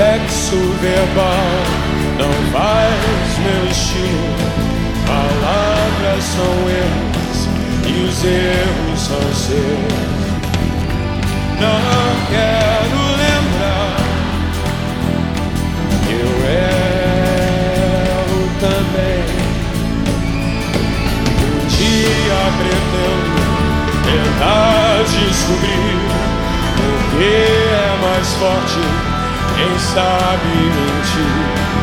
Sexo verbal não faz meu estilo. Palavras são erros e os erros são seus. Não quero lembrar. Eu erro também. Um dia pretendo tentar descobrir o que é mais forte quem sabe mentir.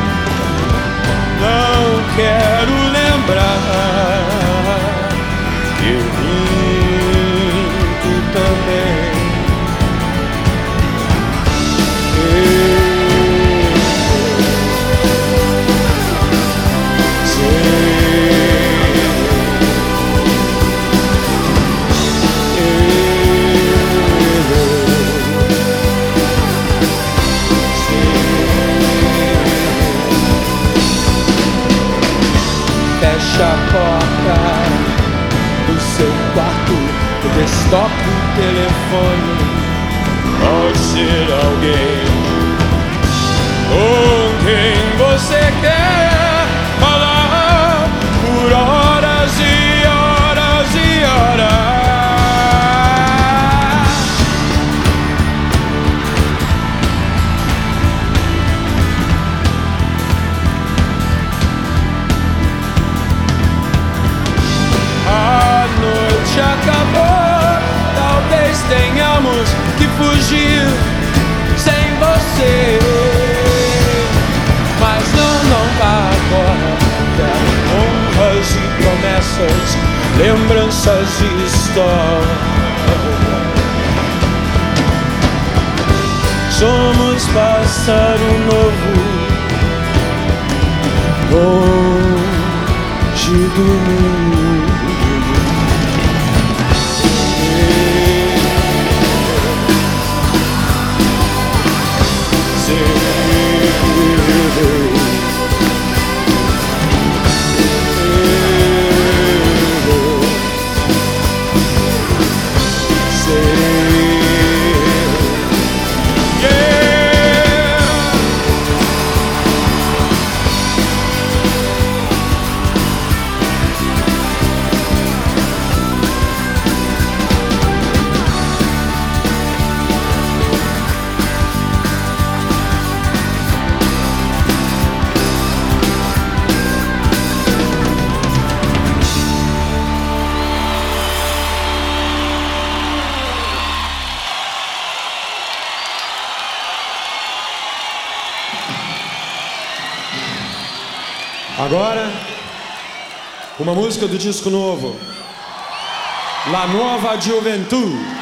Fecha a porta do seu quarto, destoca o telefone. Pode ser alguém sem você. Mas não, não vá agora. Honras e promessas, lembranças e histórias. Somos pássaro novo. Longe do mundo. you. Agora, uma música do disco novo. La Nova Juventude.